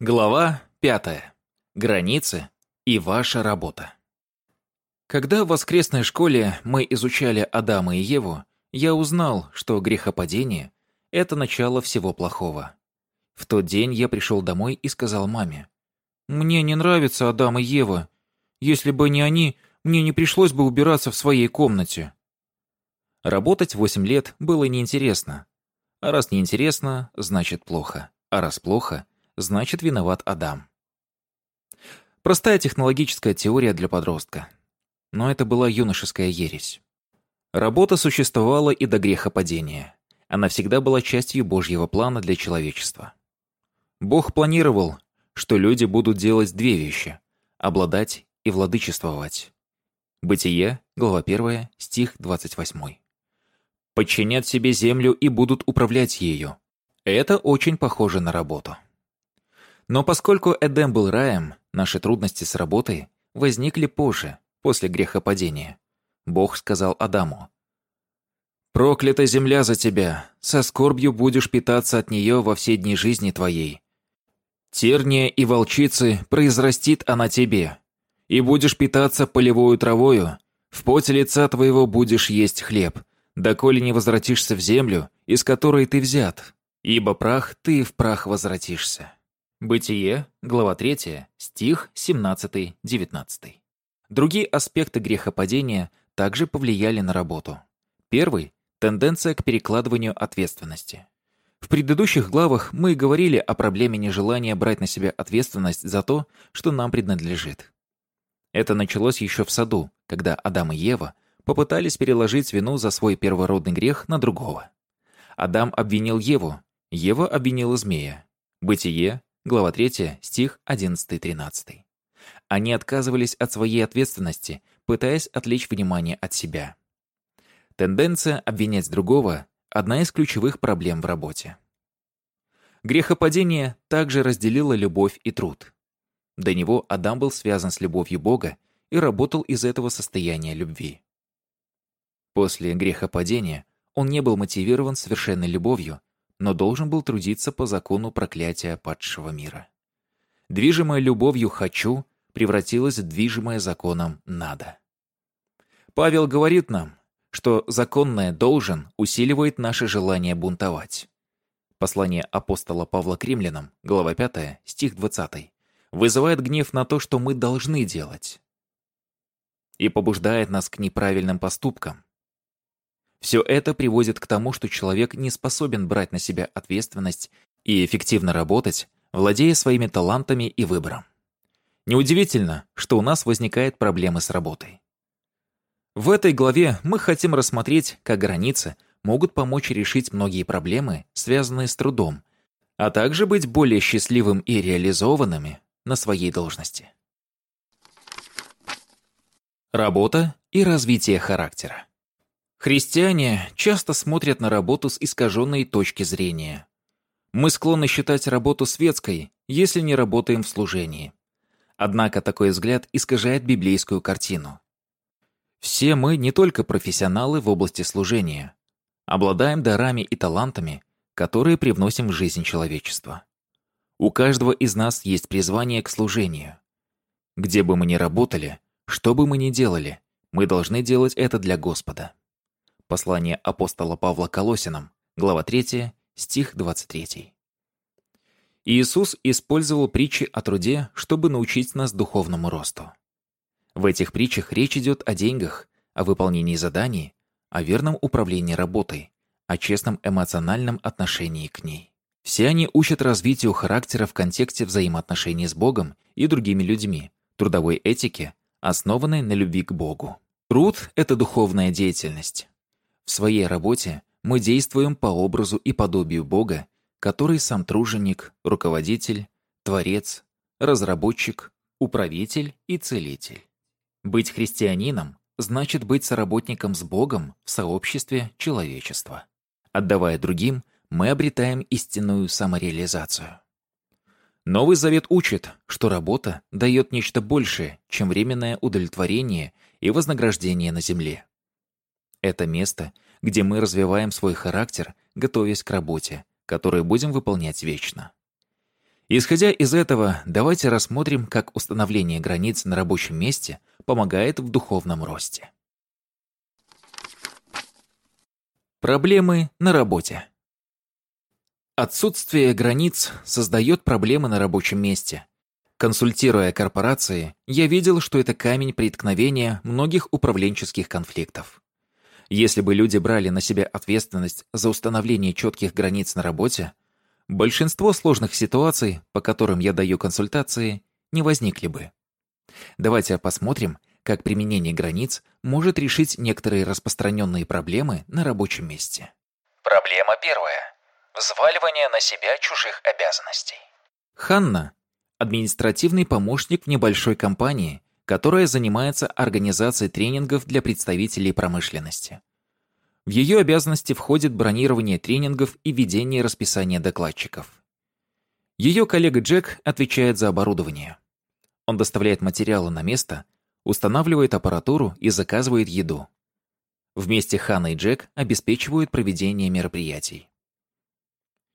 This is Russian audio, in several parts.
Глава 5. Границы и ваша работа. Когда в воскресной школе мы изучали Адама и Еву, я узнал, что грехопадение — это начало всего плохого. В тот день я пришел домой и сказал маме, «Мне не нравится Адам и Ева. Если бы не они, мне не пришлось бы убираться в своей комнате». Работать 8 лет было неинтересно. А раз неинтересно, значит плохо. А раз плохо — значит виноват Адам. Простая технологическая теория для подростка. Но это была юношеская ересь. Работа существовала и до грехопадения. Она всегда была частью Божьего плана для человечества. Бог планировал, что люди будут делать две вещи – обладать и владычествовать. Бытие, глава 1, стих 28. Подчинят себе землю и будут управлять ею. Это очень похоже на работу. Но поскольку Эдем был раем, наши трудности с работой возникли позже, после грехопадения. Бог сказал Адаму, «Проклята земля за тебя, со скорбью будешь питаться от нее во все дни жизни твоей. Терния и волчицы произрастит она тебе, и будешь питаться полевою травою, в поте лица твоего будешь есть хлеб, доколе не возвратишься в землю, из которой ты взят, ибо прах ты в прах возвратишься». Бытие, глава 3, стих 17-19. Другие аспекты грехопадения также повлияли на работу. Первый – тенденция к перекладыванию ответственности. В предыдущих главах мы говорили о проблеме нежелания брать на себя ответственность за то, что нам принадлежит. Это началось еще в саду, когда Адам и Ева попытались переложить вину за свой первородный грех на другого. Адам обвинил Еву, Ева обвинила змея. Бытие, Глава 3, стих 11-13. Они отказывались от своей ответственности, пытаясь отвлечь внимание от себя. Тенденция обвинять другого – одна из ключевых проблем в работе. Грехопадение также разделило любовь и труд. До него Адам был связан с любовью Бога и работал из этого состояния любви. После грехопадения он не был мотивирован совершенной любовью, но должен был трудиться по закону проклятия падшего мира. Движимая любовью «хочу» превратилась в движимое законом «надо». Павел говорит нам, что законное «должен» усиливает наше желание бунтовать. Послание апостола Павла к римлянам, глава 5, стих 20, вызывает гнев на то, что мы должны делать, и побуждает нас к неправильным поступкам, все это приводит к тому, что человек не способен брать на себя ответственность и эффективно работать, владея своими талантами и выбором. Неудивительно, что у нас возникают проблемы с работой. В этой главе мы хотим рассмотреть, как границы могут помочь решить многие проблемы, связанные с трудом, а также быть более счастливым и реализованными на своей должности. Работа и развитие характера. Христиане часто смотрят на работу с искаженной точки зрения. Мы склонны считать работу светской, если не работаем в служении. Однако такой взгляд искажает библейскую картину. Все мы не только профессионалы в области служения, обладаем дарами и талантами, которые привносим в жизнь человечества. У каждого из нас есть призвание к служению. Где бы мы ни работали, что бы мы ни делали, мы должны делать это для Господа. Послание апостола Павла Колосинам, глава 3, стих 23. Иисус использовал притчи о труде, чтобы научить нас духовному росту. В этих притчах речь идет о деньгах, о выполнении заданий, о верном управлении работой, о честном эмоциональном отношении к ней. Все они учат развитию характера в контексте взаимоотношений с Богом и другими людьми, трудовой этике, основанной на любви к Богу. Труд — это духовная деятельность. В своей работе мы действуем по образу и подобию Бога, который сам труженик, руководитель, творец, разработчик, управитель и целитель. Быть христианином значит быть соработником с Богом в сообществе человечества. Отдавая другим, мы обретаем истинную самореализацию. Новый Завет учит, что работа дает нечто большее, чем временное удовлетворение и вознаграждение на земле. Это место, где мы развиваем свой характер, готовясь к работе, которую будем выполнять вечно. Исходя из этого, давайте рассмотрим, как установление границ на рабочем месте помогает в духовном росте. Проблемы на работе. Отсутствие границ создает проблемы на рабочем месте. Консультируя корпорации, я видел, что это камень преткновения многих управленческих конфликтов. Если бы люди брали на себя ответственность за установление четких границ на работе, большинство сложных ситуаций, по которым я даю консультации, не возникли бы. Давайте посмотрим, как применение границ может решить некоторые распространенные проблемы на рабочем месте. Проблема первая. Взваливание на себя чужих обязанностей. Ханна – административный помощник в небольшой компании, которая занимается организацией тренингов для представителей промышленности. В ее обязанности входит бронирование тренингов и ведение расписания докладчиков. Ее коллега Джек отвечает за оборудование. Он доставляет материалы на место, устанавливает аппаратуру и заказывает еду. Вместе Ханна и Джек обеспечивают проведение мероприятий.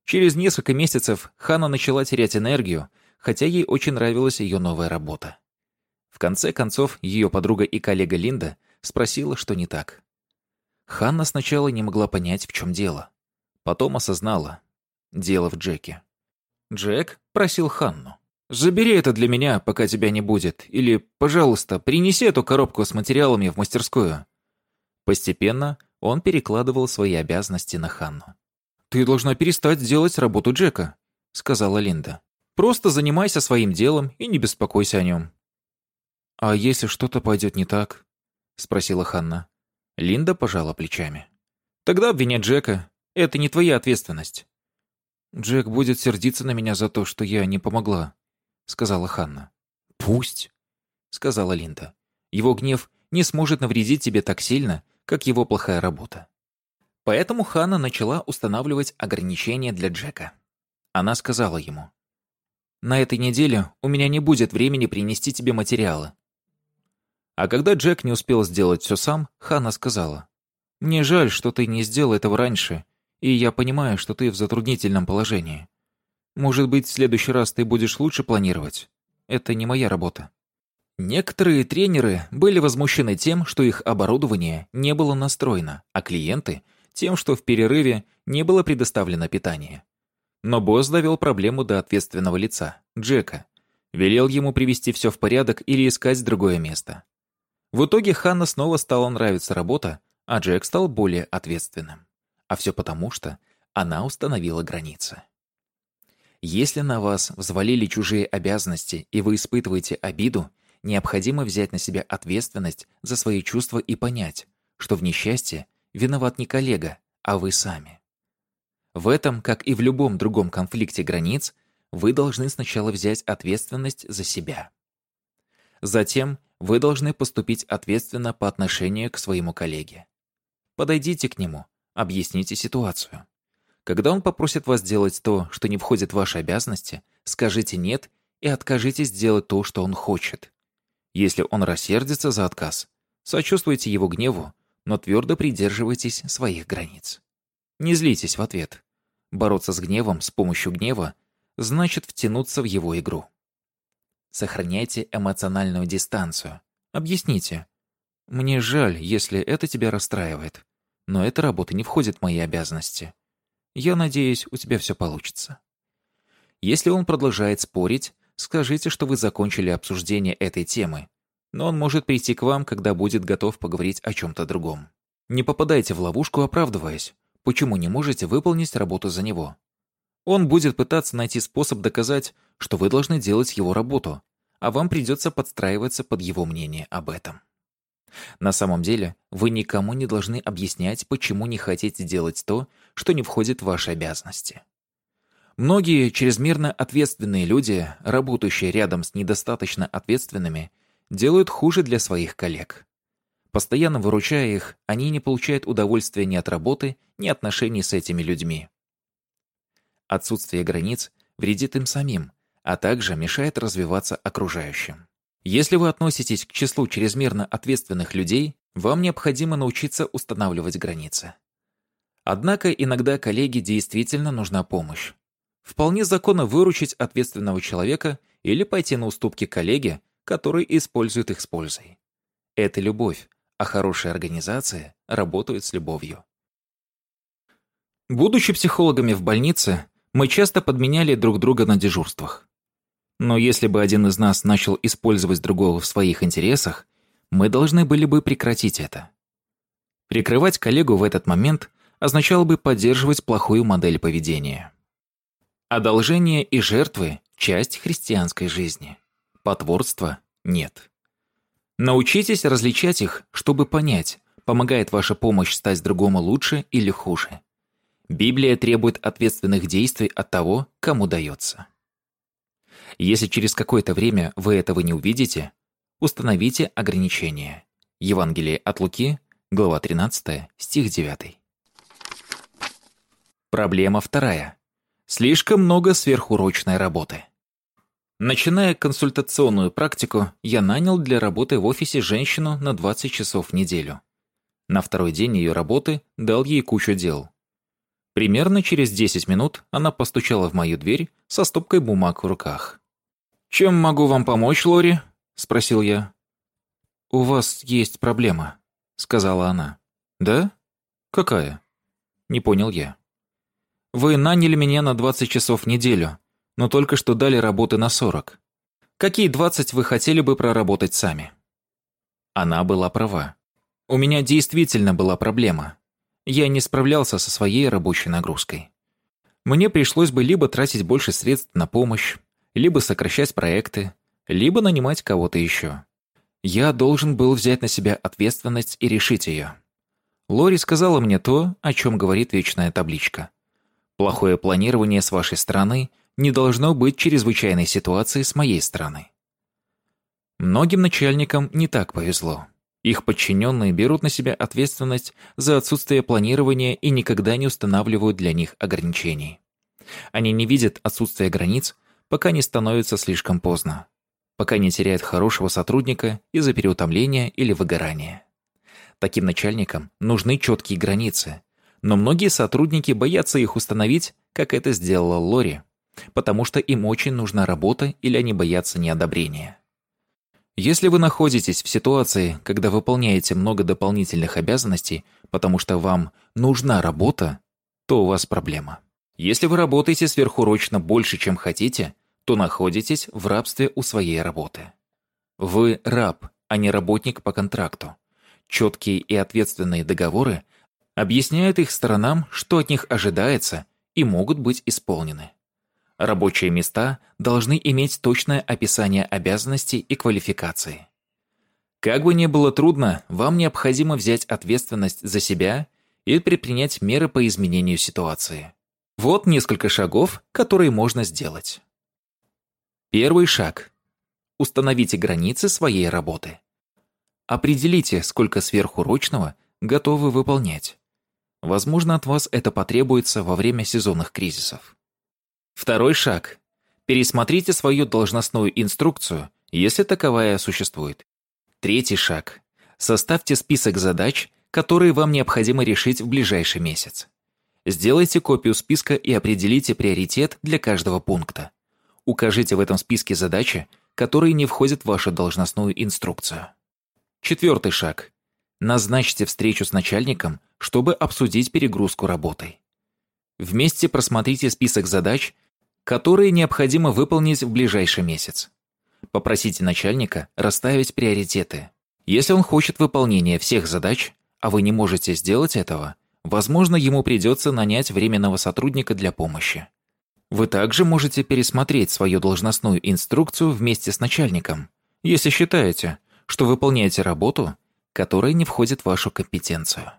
Через несколько месяцев Ханна начала терять энергию, хотя ей очень нравилась ее новая работа. В конце концов, ее подруга и коллега Линда спросила, что не так. Ханна сначала не могла понять, в чем дело. Потом осознала. Дело в Джеке. Джек просил Ханну. «Забери это для меня, пока тебя не будет. Или, пожалуйста, принеси эту коробку с материалами в мастерскую». Постепенно он перекладывал свои обязанности на Ханну. «Ты должна перестать делать работу Джека», — сказала Линда. «Просто занимайся своим делом и не беспокойся о нем». «А если что-то пойдет не так?» — спросила Ханна. Линда пожала плечами. «Тогда обвинять Джека. Это не твоя ответственность». «Джек будет сердиться на меня за то, что я не помогла», — сказала Ханна. «Пусть», — сказала Линда. «Его гнев не сможет навредить тебе так сильно, как его плохая работа». Поэтому Ханна начала устанавливать ограничения для Джека. Она сказала ему, «На этой неделе у меня не будет времени принести тебе материалы. А когда Джек не успел сделать все сам, Ханна сказала, «Мне жаль, что ты не сделал этого раньше, и я понимаю, что ты в затруднительном положении. Может быть, в следующий раз ты будешь лучше планировать? Это не моя работа». Некоторые тренеры были возмущены тем, что их оборудование не было настроено, а клиенты — тем, что в перерыве не было предоставлено питание. Но босс довел проблему до ответственного лица, Джека. Велел ему привести все в порядок или искать другое место. В итоге Ханна снова стала нравиться работа, а Джек стал более ответственным. А все потому, что она установила границы. Если на вас взвалили чужие обязанности и вы испытываете обиду, необходимо взять на себя ответственность за свои чувства и понять, что в несчастье виноват не коллега, а вы сами. В этом, как и в любом другом конфликте границ, вы должны сначала взять ответственность за себя. Затем вы должны поступить ответственно по отношению к своему коллеге. Подойдите к нему, объясните ситуацию. Когда он попросит вас делать то, что не входит в ваши обязанности, скажите «нет» и откажитесь делать то, что он хочет. Если он рассердится за отказ, сочувствуйте его гневу, но твердо придерживайтесь своих границ. Не злитесь в ответ. Бороться с гневом с помощью гнева значит втянуться в его игру. Сохраняйте эмоциональную дистанцию. Объясните. Мне жаль, если это тебя расстраивает. Но эта работа не входит в мои обязанности. Я надеюсь, у тебя все получится. Если он продолжает спорить, скажите, что вы закончили обсуждение этой темы, но он может прийти к вам, когда будет готов поговорить о чем-то другом. Не попадайте в ловушку, оправдываясь, почему не можете выполнить работу за него. Он будет пытаться найти способ доказать, что вы должны делать его работу, а вам придется подстраиваться под его мнение об этом. На самом деле, вы никому не должны объяснять, почему не хотите делать то, что не входит в ваши обязанности. Многие чрезмерно ответственные люди, работающие рядом с недостаточно ответственными, делают хуже для своих коллег. Постоянно выручая их, они не получают удовольствия ни от работы, ни отношений с этими людьми. Отсутствие границ вредит им самим, а также мешает развиваться окружающим. Если вы относитесь к числу чрезмерно ответственных людей, вам необходимо научиться устанавливать границы. Однако иногда коллеге действительно нужна помощь. Вполне законно выручить ответственного человека или пойти на уступки коллеге, который использует их с пользой. Это любовь, а хорошая организация работает с любовью. Будучи психологами в больнице, мы часто подменяли друг друга на дежурствах. Но если бы один из нас начал использовать другого в своих интересах, мы должны были бы прекратить это. Прикрывать коллегу в этот момент означало бы поддерживать плохую модель поведения. Одолжение и жертвы – часть христианской жизни. Потворство – нет. Научитесь различать их, чтобы понять, помогает ваша помощь стать другому лучше или хуже. Библия требует ответственных действий от того, кому дается. Если через какое-то время вы этого не увидите, установите ограничения. Евангелие от Луки, глава 13, стих 9. Проблема вторая. Слишком много сверхурочной работы. Начиная консультационную практику, я нанял для работы в офисе женщину на 20 часов в неделю. На второй день ее работы дал ей кучу дел. Примерно через 10 минут она постучала в мою дверь со стопкой бумаг в руках. «Чем могу вам помочь, Лори?» – спросил я. «У вас есть проблема», – сказала она. «Да? Какая?» Не понял я. «Вы наняли меня на 20 часов в неделю, но только что дали работы на 40. Какие 20 вы хотели бы проработать сами?» Она была права. У меня действительно была проблема. Я не справлялся со своей рабочей нагрузкой. Мне пришлось бы либо тратить больше средств на помощь, либо сокращать проекты, либо нанимать кого-то еще. Я должен был взять на себя ответственность и решить ее. Лори сказала мне то, о чем говорит вечная табличка. Плохое планирование с вашей стороны не должно быть чрезвычайной ситуацией с моей стороны. Многим начальникам не так повезло. Их подчиненные берут на себя ответственность за отсутствие планирования и никогда не устанавливают для них ограничений. Они не видят отсутствие границ, пока не становится слишком поздно, пока не теряют хорошего сотрудника из-за переутомления или выгорания. Таким начальникам нужны четкие границы, но многие сотрудники боятся их установить, как это сделала Лори, потому что им очень нужна работа или они боятся неодобрения. Если вы находитесь в ситуации, когда выполняете много дополнительных обязанностей, потому что вам нужна работа, то у вас проблема. Если вы работаете сверхурочно больше, чем хотите, то находитесь в рабстве у своей работы. Вы раб, а не работник по контракту. Четкие и ответственные договоры объясняют их сторонам, что от них ожидается, и могут быть исполнены. Рабочие места должны иметь точное описание обязанностей и квалификации. Как бы ни было трудно, вам необходимо взять ответственность за себя и предпринять меры по изменению ситуации. Вот несколько шагов, которые можно сделать. Первый шаг. Установите границы своей работы. Определите, сколько сверхурочного готовы выполнять. Возможно, от вас это потребуется во время сезонных кризисов. Второй шаг. Пересмотрите свою должностную инструкцию, если таковая существует. Третий шаг. Составьте список задач, которые вам необходимо решить в ближайший месяц. Сделайте копию списка и определите приоритет для каждого пункта. Укажите в этом списке задачи, которые не входят в вашу должностную инструкцию. Четвертый шаг. Назначьте встречу с начальником, чтобы обсудить перегрузку работой. Вместе просмотрите список задач которые необходимо выполнить в ближайший месяц. Попросите начальника расставить приоритеты. Если он хочет выполнения всех задач, а вы не можете сделать этого, возможно, ему придется нанять временного сотрудника для помощи. Вы также можете пересмотреть свою должностную инструкцию вместе с начальником, если считаете, что выполняете работу, которая не входит в вашу компетенцию.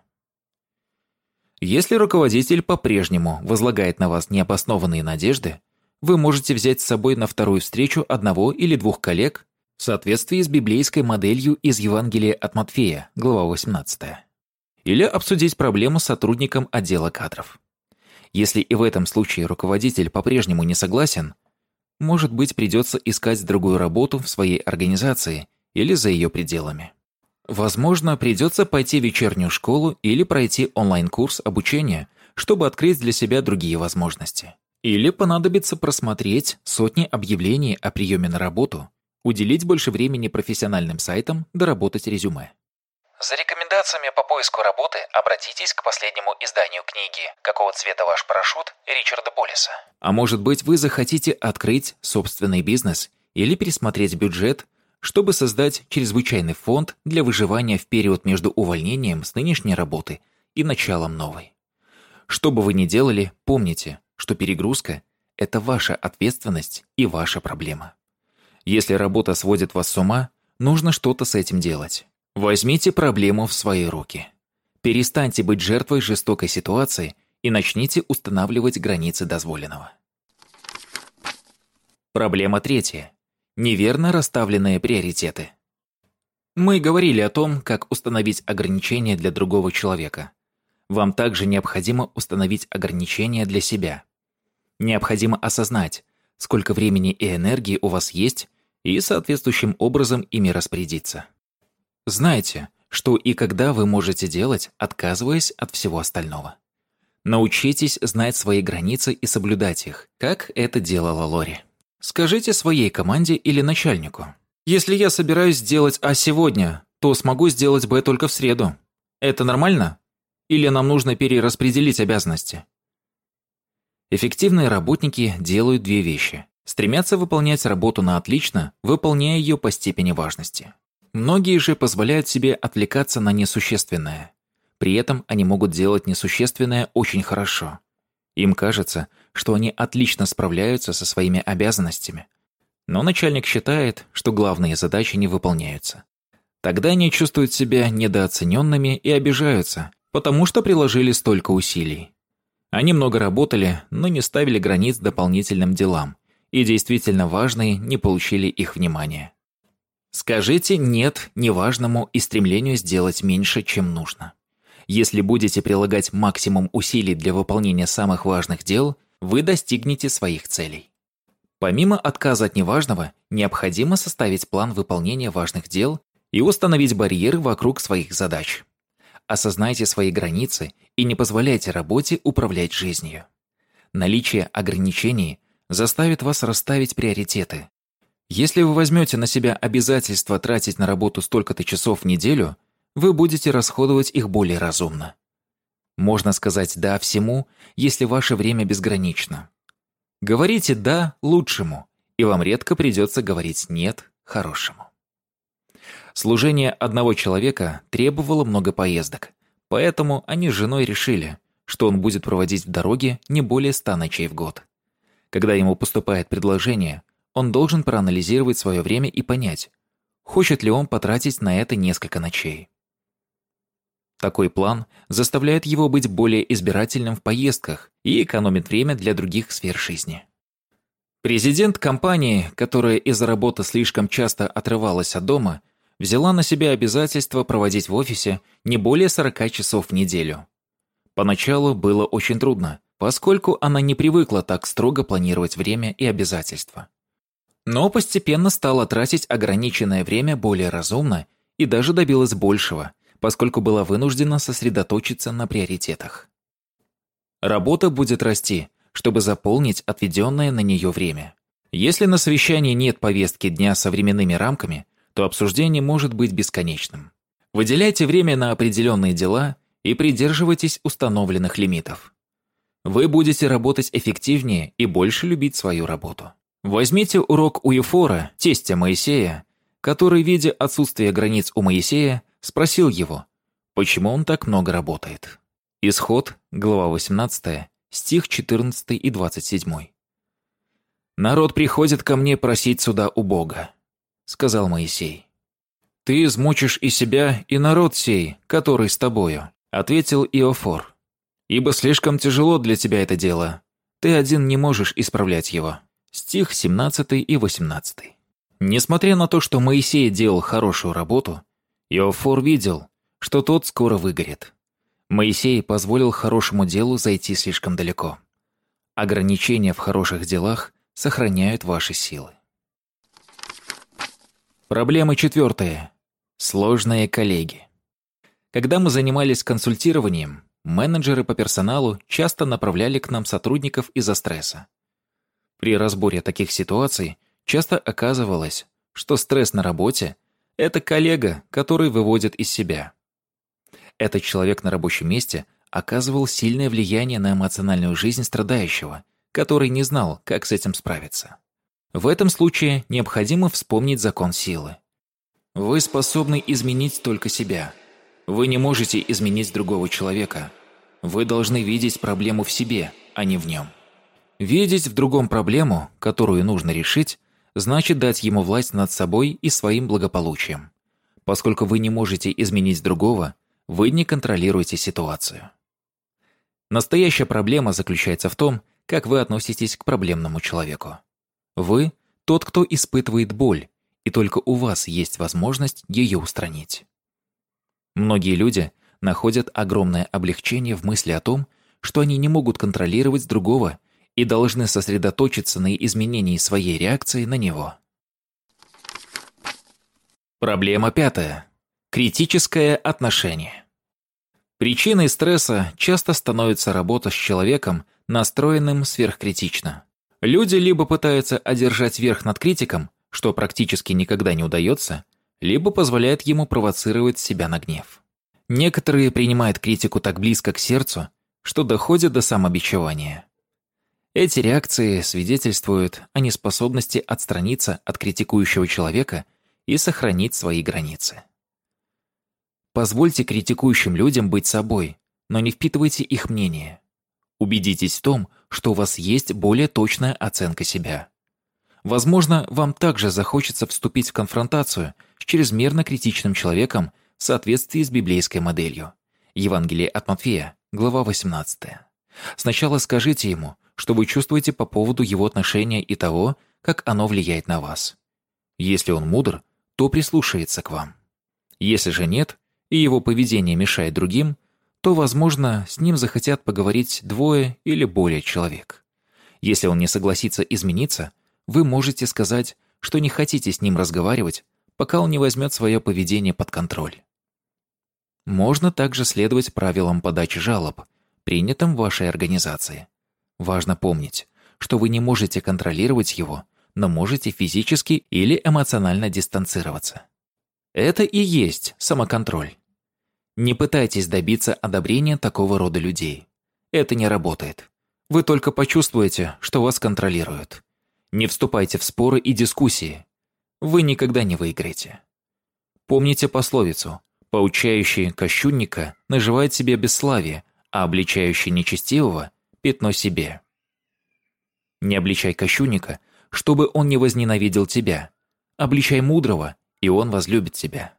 Если руководитель по-прежнему возлагает на вас необоснованные надежды, вы можете взять с собой на вторую встречу одного или двух коллег в соответствии с библейской моделью из Евангелия от Матфея, глава 18. Или обсудить проблему с сотрудником отдела кадров. Если и в этом случае руководитель по-прежнему не согласен, может быть, придется искать другую работу в своей организации или за ее пределами. Возможно, придется пойти в вечернюю школу или пройти онлайн-курс обучения, чтобы открыть для себя другие возможности. Или понадобится просмотреть сотни объявлений о приеме на работу, уделить больше времени профессиональным сайтам, доработать резюме. За рекомендациями по поиску работы обратитесь к последнему изданию книги «Какого цвета ваш парашют» Ричарда Боллиса. А может быть, вы захотите открыть собственный бизнес или пересмотреть бюджет, чтобы создать чрезвычайный фонд для выживания в период между увольнением с нынешней работы и началом новой. Что бы вы ни делали, помните, что перегрузка – это ваша ответственность и ваша проблема. Если работа сводит вас с ума, нужно что-то с этим делать. Возьмите проблему в свои руки. Перестаньте быть жертвой жестокой ситуации и начните устанавливать границы дозволенного. Проблема третья. Неверно расставленные приоритеты. Мы говорили о том, как установить ограничения для другого человека. Вам также необходимо установить ограничения для себя. Необходимо осознать, сколько времени и энергии у вас есть, и соответствующим образом ими распорядиться. Знайте, что и когда вы можете делать, отказываясь от всего остального. Научитесь знать свои границы и соблюдать их, как это делала Лори. Скажите своей команде или начальнику. Если я собираюсь сделать А сегодня, то смогу сделать Б только в среду. Это нормально? Или нам нужно перераспределить обязанности? Эффективные работники делают две вещи. Стремятся выполнять работу на отлично, выполняя ее по степени важности. Многие же позволяют себе отвлекаться на несущественное. При этом они могут делать несущественное очень хорошо. Им кажется, что они отлично справляются со своими обязанностями. Но начальник считает, что главные задачи не выполняются. Тогда они чувствуют себя недооцененными и обижаются, потому что приложили столько усилий. Они много работали, но не ставили границ дополнительным делам, и действительно важные не получили их внимания. Скажите «нет» неважному и стремлению сделать меньше, чем нужно. Если будете прилагать максимум усилий для выполнения самых важных дел, вы достигнете своих целей. Помимо отказа от неважного, необходимо составить план выполнения важных дел и установить барьеры вокруг своих задач. Осознайте свои границы и не позволяйте работе управлять жизнью. Наличие ограничений заставит вас расставить приоритеты, если вы возьмете на себя обязательство тратить на работу столько-то часов в неделю, вы будете расходовать их более разумно. Можно сказать «да» всему, если ваше время безгранично. Говорите «да» лучшему, и вам редко придется говорить «нет» хорошему. Служение одного человека требовало много поездок, поэтому они с женой решили, что он будет проводить в дороге не более ста ночей в год. Когда ему поступает предложение, он должен проанализировать свое время и понять, хочет ли он потратить на это несколько ночей. Такой план заставляет его быть более избирательным в поездках и экономит время для других сфер жизни. Президент компании, которая из-за работы слишком часто отрывалась от дома, взяла на себя обязательство проводить в офисе не более 40 часов в неделю. Поначалу было очень трудно, поскольку она не привыкла так строго планировать время и обязательства но постепенно стала тратить ограниченное время более разумно и даже добилась большего, поскольку была вынуждена сосредоточиться на приоритетах. Работа будет расти, чтобы заполнить отведенное на нее время. Если на совещании нет повестки дня со временными рамками, то обсуждение может быть бесконечным. Выделяйте время на определенные дела и придерживайтесь установленных лимитов. Вы будете работать эффективнее и больше любить свою работу. Возьмите урок у Ефора, тестя Моисея, который, видя отсутствие границ у Моисея, спросил его, почему он так много работает. Исход, глава 18, стих 14 и 27. «Народ приходит ко мне просить суда у Бога», — сказал Моисей. «Ты измучишь и себя, и народ сей, который с тобою», — ответил Иофор. «Ибо слишком тяжело для тебя это дело. Ты один не можешь исправлять его» стих 17 и 18. Несмотря на то, что Моисей делал хорошую работу, Иофор видел, что тот скоро выгорит. Моисей позволил хорошему делу зайти слишком далеко. Ограничения в хороших делах сохраняют ваши силы. Проблема четвертая. Сложные коллеги. Когда мы занимались консультированием, менеджеры по персоналу часто направляли к нам сотрудников из-за стресса. При разборе таких ситуаций часто оказывалось, что стресс на работе – это коллега, который выводит из себя. Этот человек на рабочем месте оказывал сильное влияние на эмоциональную жизнь страдающего, который не знал, как с этим справиться. В этом случае необходимо вспомнить закон силы. Вы способны изменить только себя. Вы не можете изменить другого человека. Вы должны видеть проблему в себе, а не в нем. Видеть в другом проблему, которую нужно решить, значит дать ему власть над собой и своим благополучием. Поскольку вы не можете изменить другого, вы не контролируете ситуацию. Настоящая проблема заключается в том, как вы относитесь к проблемному человеку. Вы – тот, кто испытывает боль, и только у вас есть возможность ее устранить. Многие люди находят огромное облегчение в мысли о том, что они не могут контролировать другого и должны сосредоточиться на изменении своей реакции на него. Проблема пятая. Критическое отношение. Причиной стресса часто становится работа с человеком, настроенным сверхкритично. Люди либо пытаются одержать верх над критиком, что практически никогда не удается, либо позволяют ему провоцировать себя на гнев. Некоторые принимают критику так близко к сердцу, что доходят до самобичевания. Эти реакции свидетельствуют о неспособности отстраниться от критикующего человека и сохранить свои границы. Позвольте критикующим людям быть собой, но не впитывайте их мнение. Убедитесь в том, что у вас есть более точная оценка себя. Возможно, вам также захочется вступить в конфронтацию с чрезмерно критичным человеком в соответствии с библейской моделью. Евангелие от Матфея, глава 18. Сначала скажите ему, что вы чувствуете по поводу его отношения и того, как оно влияет на вас. Если он мудр, то прислушается к вам. Если же нет, и его поведение мешает другим, то, возможно, с ним захотят поговорить двое или более человек. Если он не согласится измениться, вы можете сказать, что не хотите с ним разговаривать, пока он не возьмет свое поведение под контроль. Можно также следовать правилам подачи жалоб, принятым в вашей организации. Важно помнить, что вы не можете контролировать его, но можете физически или эмоционально дистанцироваться. Это и есть самоконтроль. Не пытайтесь добиться одобрения такого рода людей. Это не работает. Вы только почувствуете, что вас контролируют. Не вступайте в споры и дискуссии. Вы никогда не выиграете. Помните пословицу «Поучающий кощунника наживает себе бесславие, а обличающий нечестивого – пятно себе». Не обличай кощунника, чтобы он не возненавидел тебя. Обличай мудрого, и он возлюбит тебя.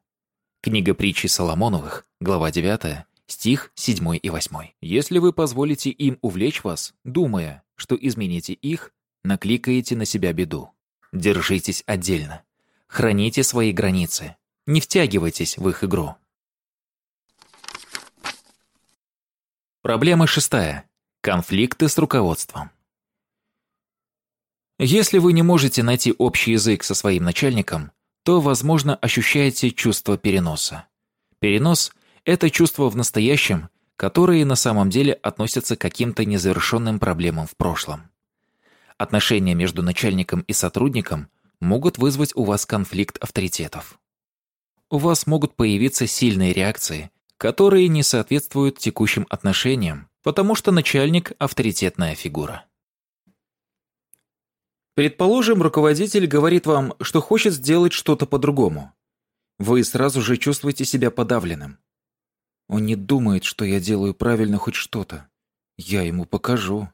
Книга притчи Соломоновых, глава 9, стих 7 и 8. Если вы позволите им увлечь вас, думая, что измените их, накликаете на себя беду. Держитесь отдельно. Храните свои границы. Не втягивайтесь в их игру. Проблема шестая. Конфликты с руководством. Если вы не можете найти общий язык со своим начальником, то, возможно, ощущаете чувство переноса. Перенос – это чувство в настоящем, которые на самом деле относятся к каким-то незавершенным проблемам в прошлом. Отношения между начальником и сотрудником могут вызвать у вас конфликт авторитетов. У вас могут появиться сильные реакции, которые не соответствуют текущим отношениям, потому что начальник – авторитетная фигура. Предположим, руководитель говорит вам, что хочет сделать что-то по-другому. Вы сразу же чувствуете себя подавленным. Он не думает, что я делаю правильно хоть что-то. Я ему покажу.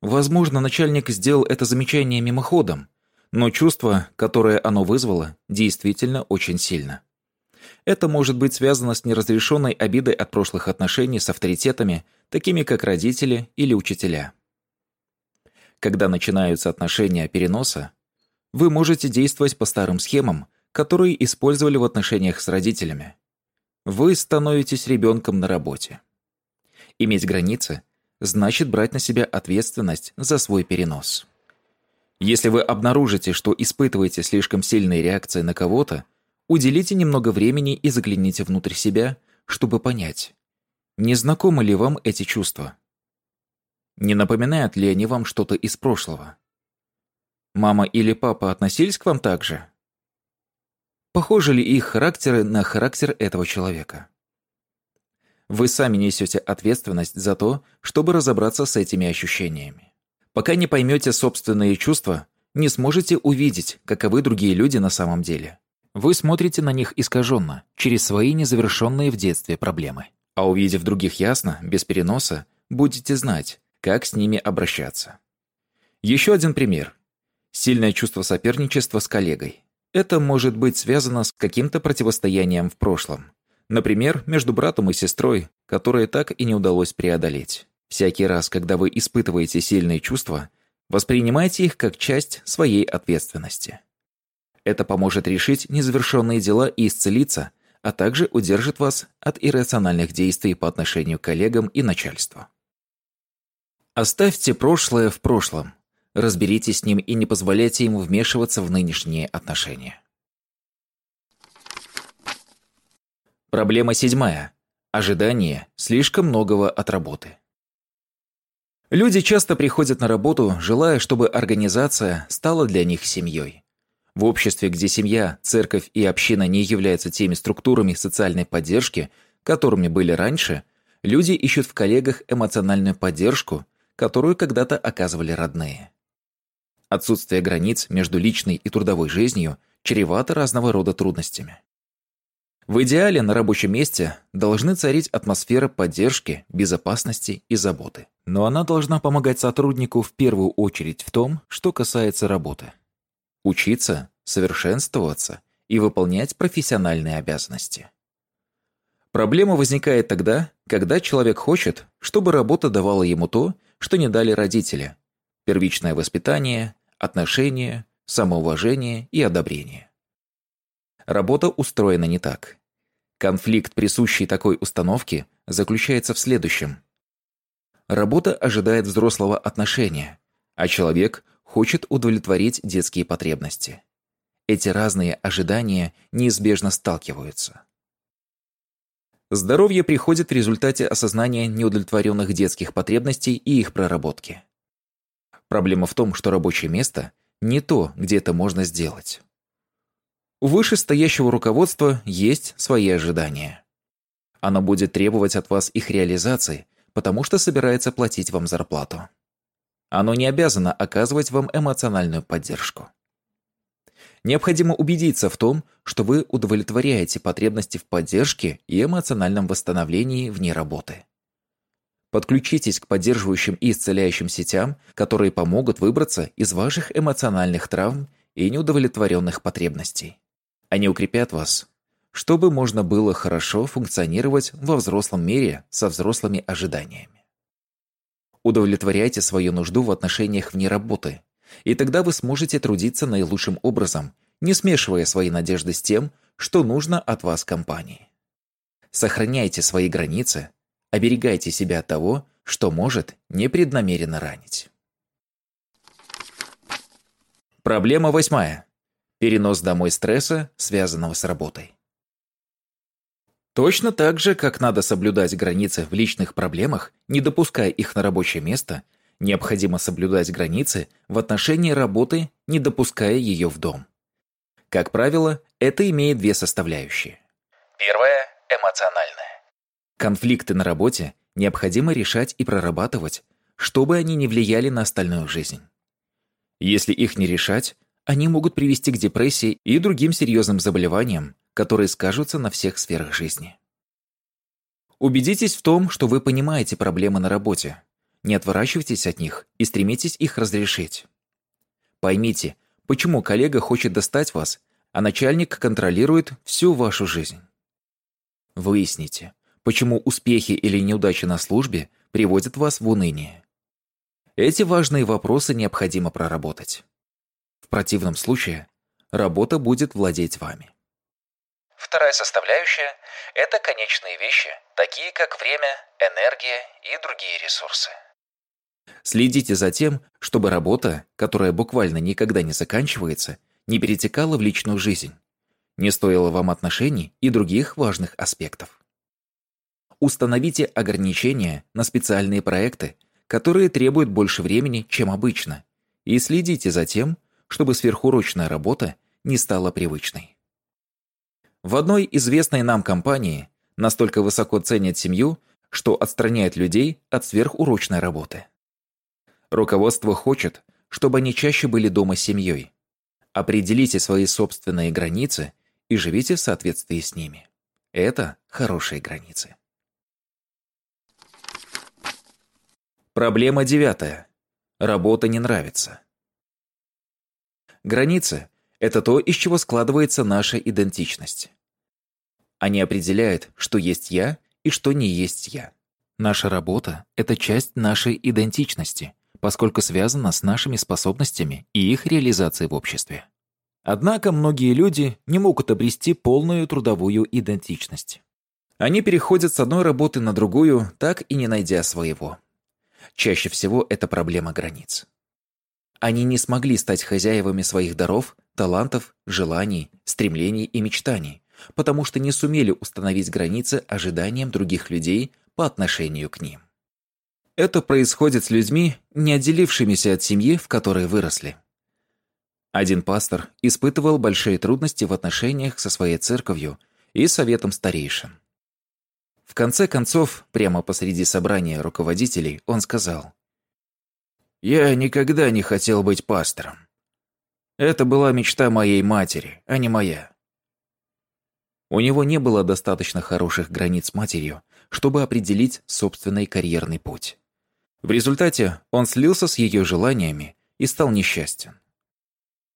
Возможно, начальник сделал это замечание мимоходом, но чувство, которое оно вызвало, действительно очень сильно. Это может быть связано с неразрешенной обидой от прошлых отношений с авторитетами, такими как родители или учителя. Когда начинаются отношения переноса, вы можете действовать по старым схемам, которые использовали в отношениях с родителями. Вы становитесь ребенком на работе. Иметь границы значит брать на себя ответственность за свой перенос. Если вы обнаружите, что испытываете слишком сильные реакции на кого-то, уделите немного времени и загляните внутрь себя, чтобы понять, Не знакомы ли вам эти чувства? Не напоминают ли они вам что-то из прошлого? Мама или папа относились к вам так же? Похожи ли их характеры на характер этого человека? Вы сами несете ответственность за то, чтобы разобраться с этими ощущениями. Пока не поймете собственные чувства, не сможете увидеть, каковы другие люди на самом деле. Вы смотрите на них искаженно, через свои незавершенные в детстве проблемы. А увидев других ясно, без переноса, будете знать, как с ними обращаться. Еще один пример. Сильное чувство соперничества с коллегой. Это может быть связано с каким-то противостоянием в прошлом. Например, между братом и сестрой, которые так и не удалось преодолеть. Всякий раз, когда вы испытываете сильные чувства, воспринимайте их как часть своей ответственности. Это поможет решить незавершенные дела и исцелиться – а также удержит вас от иррациональных действий по отношению к коллегам и начальству. Оставьте прошлое в прошлом. Разберитесь с ним и не позволяйте ему вмешиваться в нынешние отношения. Проблема седьмая. Ожидание слишком многого от работы. Люди часто приходят на работу, желая, чтобы организация стала для них семьей. В обществе, где семья, церковь и община не являются теми структурами социальной поддержки, которыми были раньше, люди ищут в коллегах эмоциональную поддержку, которую когда-то оказывали родные. Отсутствие границ между личной и трудовой жизнью чревато разного рода трудностями. В идеале на рабочем месте должны царить атмосфера поддержки, безопасности и заботы. Но она должна помогать сотруднику в первую очередь в том, что касается работы учиться, совершенствоваться и выполнять профессиональные обязанности. Проблема возникает тогда, когда человек хочет, чтобы работа давала ему то, что не дали родители – первичное воспитание, отношения, самоуважение и одобрение. Работа устроена не так. Конфликт, присущий такой установке, заключается в следующем. Работа ожидает взрослого отношения, а человек хочет удовлетворить детские потребности. Эти разные ожидания неизбежно сталкиваются. Здоровье приходит в результате осознания неудовлетворенных детских потребностей и их проработки. Проблема в том, что рабочее место не то, где это можно сделать. У вышестоящего руководства есть свои ожидания. Оно будет требовать от вас их реализации, потому что собирается платить вам зарплату. Оно не обязано оказывать вам эмоциональную поддержку. Необходимо убедиться в том, что вы удовлетворяете потребности в поддержке и эмоциональном восстановлении вне работы. Подключитесь к поддерживающим и исцеляющим сетям, которые помогут выбраться из ваших эмоциональных травм и неудовлетворенных потребностей. Они укрепят вас, чтобы можно было хорошо функционировать во взрослом мире со взрослыми ожиданиями. Удовлетворяйте свою нужду в отношениях вне работы, и тогда вы сможете трудиться наилучшим образом, не смешивая свои надежды с тем, что нужно от вас компании. Сохраняйте свои границы, оберегайте себя от того, что может непреднамеренно ранить. Проблема восьмая. Перенос домой стресса, связанного с работой. Точно так же, как надо соблюдать границы в личных проблемах, не допуская их на рабочее место, необходимо соблюдать границы в отношении работы, не допуская ее в дом. Как правило, это имеет две составляющие. Первая – эмоциональная. Конфликты на работе необходимо решать и прорабатывать, чтобы они не влияли на остальную жизнь. Если их не решать, они могут привести к депрессии и другим серьезным заболеваниям, которые скажутся на всех сферах жизни. Убедитесь в том, что вы понимаете проблемы на работе. Не отворачивайтесь от них и стремитесь их разрешить. Поймите, почему коллега хочет достать вас, а начальник контролирует всю вашу жизнь. Выясните, почему успехи или неудачи на службе приводят вас в уныние. Эти важные вопросы необходимо проработать. В противном случае работа будет владеть вами. Вторая составляющая – это конечные вещи, такие как время, энергия и другие ресурсы. Следите за тем, чтобы работа, которая буквально никогда не заканчивается, не перетекала в личную жизнь, не стоила вам отношений и других важных аспектов. Установите ограничения на специальные проекты, которые требуют больше времени, чем обычно, и следите за тем, чтобы сверхурочная работа не стала привычной. В одной известной нам компании настолько высоко ценят семью, что отстраняет людей от сверхурочной работы. Руководство хочет, чтобы они чаще были дома с семьей. Определите свои собственные границы и живите в соответствии с ними. Это хорошие границы. Проблема девятая. Работа не нравится. Границы – это то, из чего складывается наша идентичность. Они определяют, что есть я и что не есть я. Наша работа – это часть нашей идентичности, поскольку связана с нашими способностями и их реализацией в обществе. Однако многие люди не могут обрести полную трудовую идентичность. Они переходят с одной работы на другую, так и не найдя своего. Чаще всего это проблема границ. Они не смогли стать хозяевами своих даров, талантов, желаний, стремлений и мечтаний, потому что не сумели установить границы ожиданиям других людей по отношению к ним. Это происходит с людьми, не отделившимися от семьи, в которой выросли. Один пастор испытывал большие трудности в отношениях со своей церковью и советом старейшин. В конце концов, прямо посреди собрания руководителей, он сказал, «Я никогда не хотел быть пастором. Это была мечта моей матери, а не моя. У него не было достаточно хороших границ с матерью, чтобы определить собственный карьерный путь. В результате он слился с ее желаниями и стал несчастен.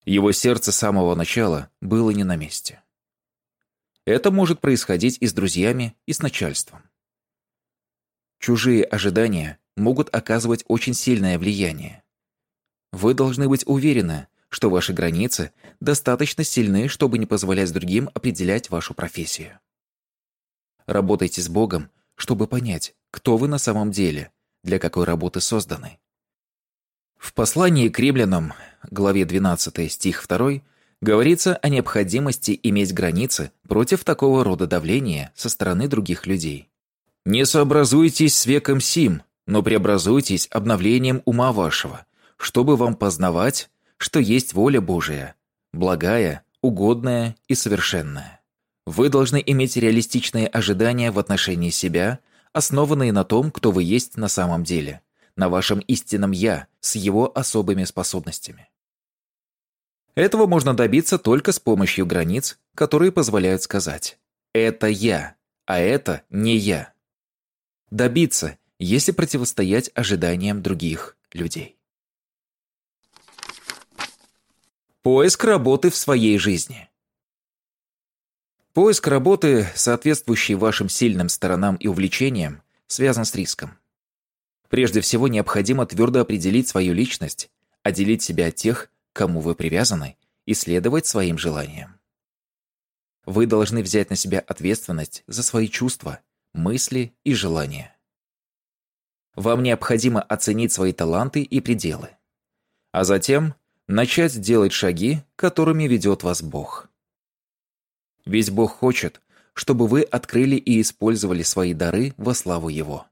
Его сердце с самого начала было не на месте. Это может происходить и с друзьями, и с начальством. Чужие ожидания могут оказывать очень сильное влияние. Вы должны быть уверены, что ваши границы достаточно сильны, чтобы не позволять другим определять вашу профессию. Работайте с Богом, чтобы понять, кто вы на самом деле, для какой работы созданы. В послании к римлянам, главе 12 стих 2, говорится о необходимости иметь границы против такого рода давления со стороны других людей. «Не сообразуйтесь с веком сим, но преобразуйтесь обновлением ума вашего, чтобы вам познавать, что есть воля Божия, благая, угодная и совершенная. Вы должны иметь реалистичные ожидания в отношении себя, основанные на том, кто вы есть на самом деле, на вашем истинном «я» с его особыми способностями. Этого можно добиться только с помощью границ, которые позволяют сказать «это я», а это не я. Добиться, если противостоять ожиданиям других людей. Поиск работы в своей жизни. Поиск работы, соответствующей вашим сильным сторонам и увлечениям, связан с риском. Прежде всего, необходимо твердо определить свою личность, отделить себя от тех, кому вы привязаны, и следовать своим желаниям. Вы должны взять на себя ответственность за свои чувства, мысли и желания. Вам необходимо оценить свои таланты и пределы. А затем начать делать шаги, которыми ведет вас Бог. Ведь Бог хочет, чтобы вы открыли и использовали свои дары во славу Его.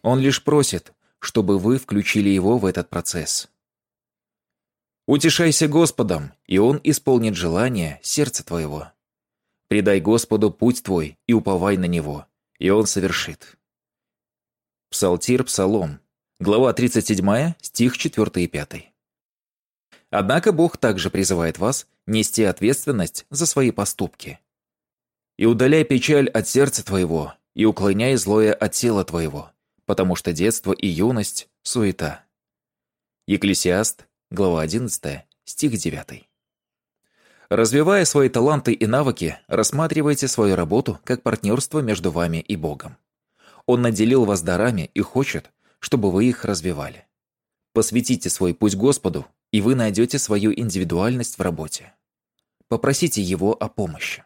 Он лишь просит, чтобы вы включили Его в этот процесс. Утешайся Господом, и Он исполнит желание сердца твоего. Предай Господу путь твой и уповай на Него, и Он совершит. Псалтир Псалом, глава 37, стих 4 и 5. Однако Бог также призывает вас нести ответственность за свои поступки. «И удаляй печаль от сердца твоего, и уклоняй злое от тела твоего, потому что детство и юность – суета». Екклесиаст, глава 11, стих 9. Развивая свои таланты и навыки, рассматривайте свою работу как партнерство между вами и Богом. Он наделил вас дарами и хочет, чтобы вы их развивали. Посвятите свой путь Господу и вы найдете свою индивидуальность в работе. Попросите его о помощи.